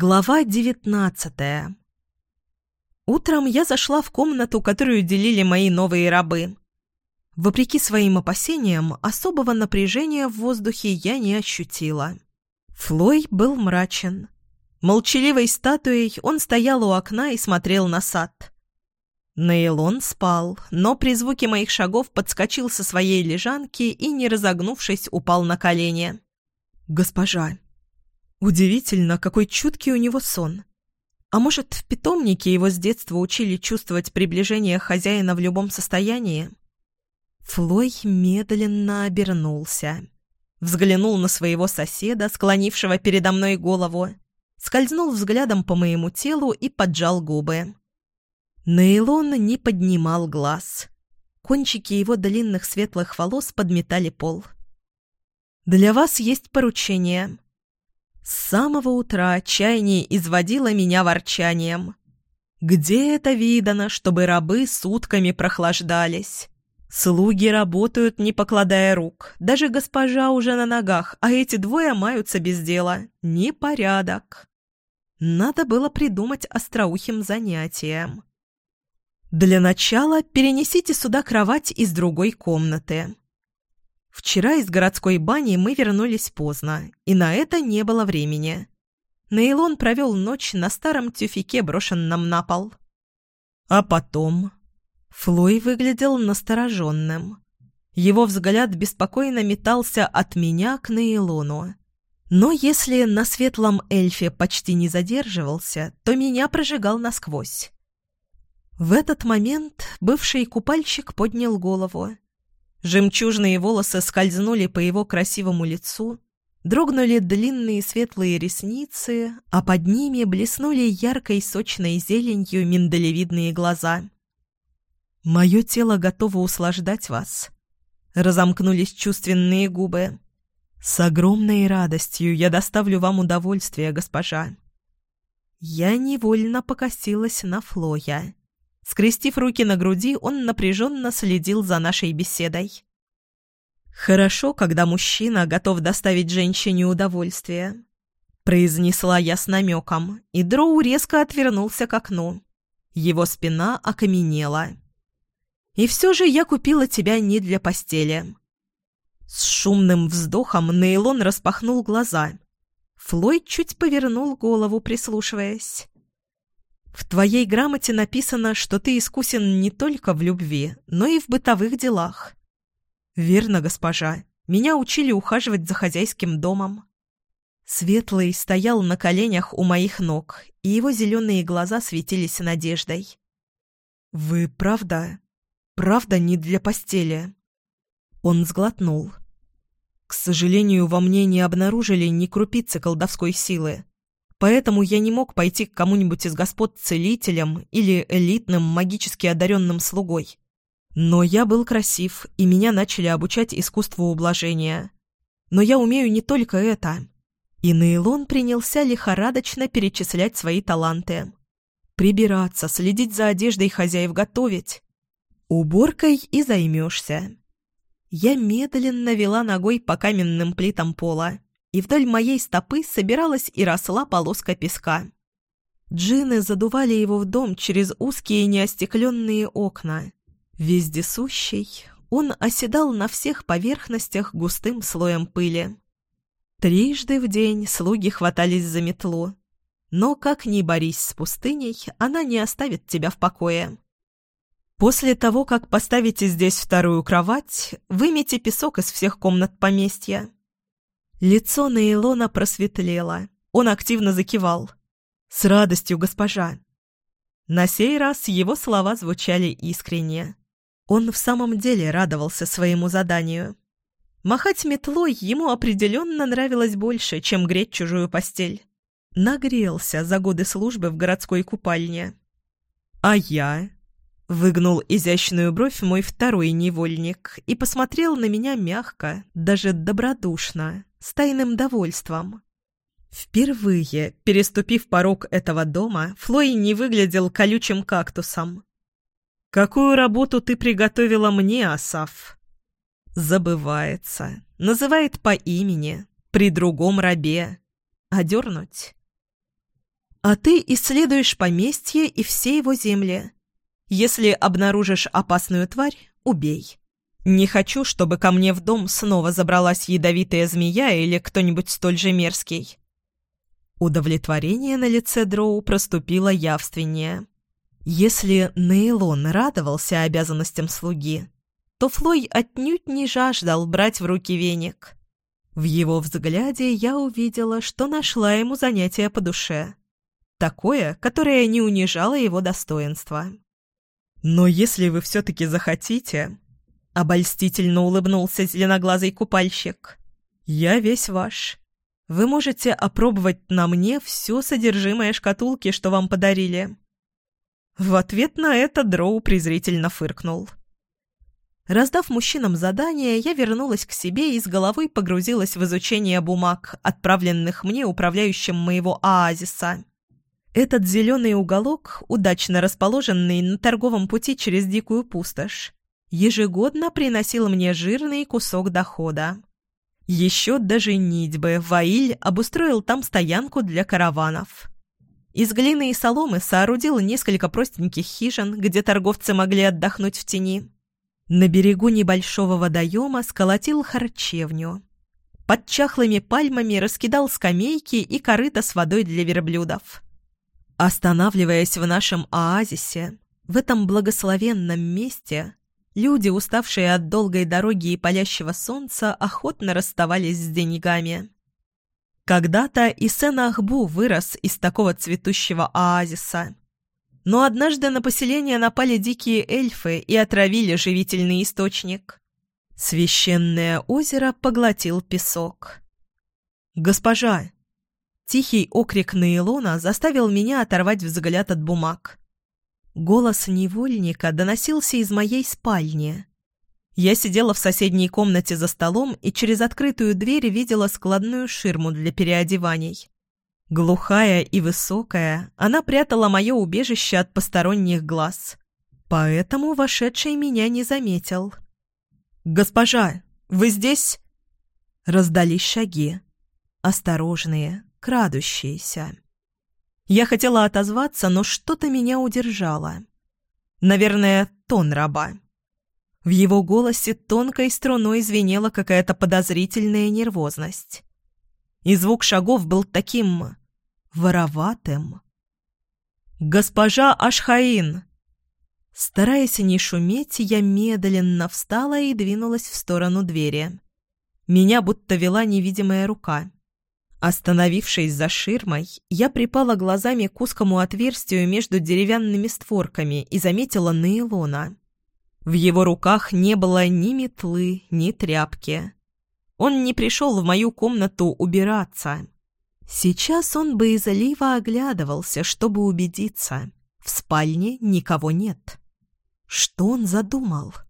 Глава девятнадцатая Утром я зашла в комнату, которую делили мои новые рабы. Вопреки своим опасениям, особого напряжения в воздухе я не ощутила. Флой был мрачен. Молчаливой статуей он стоял у окна и смотрел на сад. Нейлон спал, но при звуке моих шагов подскочил со своей лежанки и, не разогнувшись, упал на колени. «Госпожа!» Удивительно, какой чуткий у него сон. А может, в питомнике его с детства учили чувствовать приближение хозяина в любом состоянии? Флой медленно обернулся. Взглянул на своего соседа, склонившего передо мной голову, скользнул взглядом по моему телу и поджал губы. Нейлон не поднимал глаз. Кончики его длинных светлых волос подметали пол. «Для вас есть поручение», с самого утра отчаяние изводило меня ворчанием. Где это видано, чтобы рабы сутками прохлаждались? Слуги работают, не покладая рук. Даже госпожа уже на ногах, а эти двое маются без дела. Непорядок. Надо было придумать остроухим занятием. Для начала перенесите сюда кровать из другой комнаты. Вчера из городской бани мы вернулись поздно, и на это не было времени. Нейлон провел ночь на старом тюфике, брошенном на пол. А потом... Флой выглядел настороженным. Его взгляд беспокойно метался от меня к Нейлону. Но если на светлом эльфе почти не задерживался, то меня прожигал насквозь. В этот момент бывший купальщик поднял голову. Жемчужные волосы скользнули по его красивому лицу, дрогнули длинные светлые ресницы, а под ними блеснули яркой сочной зеленью миндалевидные глаза. «Мое тело готово услаждать вас», — разомкнулись чувственные губы. «С огромной радостью я доставлю вам удовольствие, госпожа». Я невольно покосилась на Флоя. Скрестив руки на груди, он напряженно следил за нашей беседой. «Хорошо, когда мужчина готов доставить женщине удовольствие», — произнесла я с намеком, и Дроу резко отвернулся к окну. Его спина окаменела. «И все же я купила тебя не для постели». С шумным вздохом Нейлон распахнул глаза. Флойд чуть повернул голову, прислушиваясь. В твоей грамоте написано, что ты искусен не только в любви, но и в бытовых делах. Верно, госпожа. Меня учили ухаживать за хозяйским домом. Светлый стоял на коленях у моих ног, и его зеленые глаза светились надеждой. «Вы правда? Правда не для постели?» Он сглотнул. «К сожалению, во мне не обнаружили ни крупицы колдовской силы. Поэтому я не мог пойти к кому-нибудь из господ целителем или элитным магически одаренным слугой. Но я был красив, и меня начали обучать искусству ублажения. Но я умею не только это. И Нейлон принялся лихорадочно перечислять свои таланты. Прибираться, следить за одеждой хозяев, готовить. Уборкой и займешься. Я медленно вела ногой по каменным плитам пола и вдоль моей стопы собиралась и росла полоска песка. Джины задували его в дом через узкие неостекленные окна. Вездесущий, он оседал на всех поверхностях густым слоем пыли. Трижды в день слуги хватались за метлу. Но как ни борись с пустыней, она не оставит тебя в покое. После того, как поставите здесь вторую кровать, вымейте песок из всех комнат поместья. Лицо Нейлона просветлело. Он активно закивал. «С радостью, госпожа!» На сей раз его слова звучали искренне. Он в самом деле радовался своему заданию. Махать метлой ему определенно нравилось больше, чем греть чужую постель. Нагрелся за годы службы в городской купальне. «А я?» — выгнул изящную бровь мой второй невольник и посмотрел на меня мягко, даже добродушно с тайным довольством. Впервые, переступив порог этого дома, Флой не выглядел колючим кактусом. «Какую работу ты приготовила мне, Асаф?» Забывается, называет по имени, при другом рабе. Одернуть? А ты исследуешь поместье и все его земли. Если обнаружишь опасную тварь, убей. Не хочу, чтобы ко мне в дом снова забралась ядовитая змея или кто-нибудь столь же мерзкий. Удовлетворение на лице Дроу проступило явственнее. Если Нейлон радовался обязанностям слуги, то Флой отнюдь не жаждал брать в руки веник. В его взгляде я увидела, что нашла ему занятие по душе. Такое, которое не унижало его достоинства. «Но если вы все-таки захотите...» — обольстительно улыбнулся зеленоглазый купальщик. «Я весь ваш. Вы можете опробовать на мне все содержимое шкатулки, что вам подарили». В ответ на это Дроу презрительно фыркнул. Раздав мужчинам задание, я вернулась к себе и с головой погрузилась в изучение бумаг, отправленных мне управляющим моего оазиса. Этот зеленый уголок, удачно расположенный на торговом пути через дикую пустошь, ежегодно приносил мне жирный кусок дохода. Еще даже нитьбы Ваиль обустроил там стоянку для караванов. Из глины и соломы соорудил несколько простеньких хижин, где торговцы могли отдохнуть в тени. На берегу небольшого водоема сколотил харчевню. Под чахлыми пальмами раскидал скамейки и корыто с водой для верблюдов. Останавливаясь в нашем оазисе, в этом благословенном месте, люди, уставшие от долгой дороги и палящего солнца, охотно расставались с деньгами. Когда-то и Сен-Ахбу вырос из такого цветущего оазиса – но однажды на поселение напали дикие эльфы и отравили живительный источник. Священное озеро поглотил песок. «Госпожа!» Тихий окрик Нейлона заставил меня оторвать взгляд от бумаг. Голос невольника доносился из моей спальни. Я сидела в соседней комнате за столом и через открытую дверь видела складную ширму для переодеваний. Глухая и высокая, она прятала мое убежище от посторонних глаз. Поэтому вошедший меня не заметил. «Госпожа, вы здесь?» Раздались шаги. Осторожные, крадущиеся. Я хотела отозваться, но что-то меня удержало. Наверное, тон раба. В его голосе тонкой струной звенела какая-то подозрительная нервозность. И звук шагов был таким вороватым. «Госпожа Ашхаин!» Стараясь не шуметь, я медленно встала и двинулась в сторону двери. Меня будто вела невидимая рука. Остановившись за ширмой, я припала глазами к узкому отверстию между деревянными створками и заметила Нейлона. В его руках не было ни метлы, ни тряпки. Он не пришел в мою комнату убираться. Сейчас он боязливо оглядывался, чтобы убедиться. В спальне никого нет. Что он задумал? —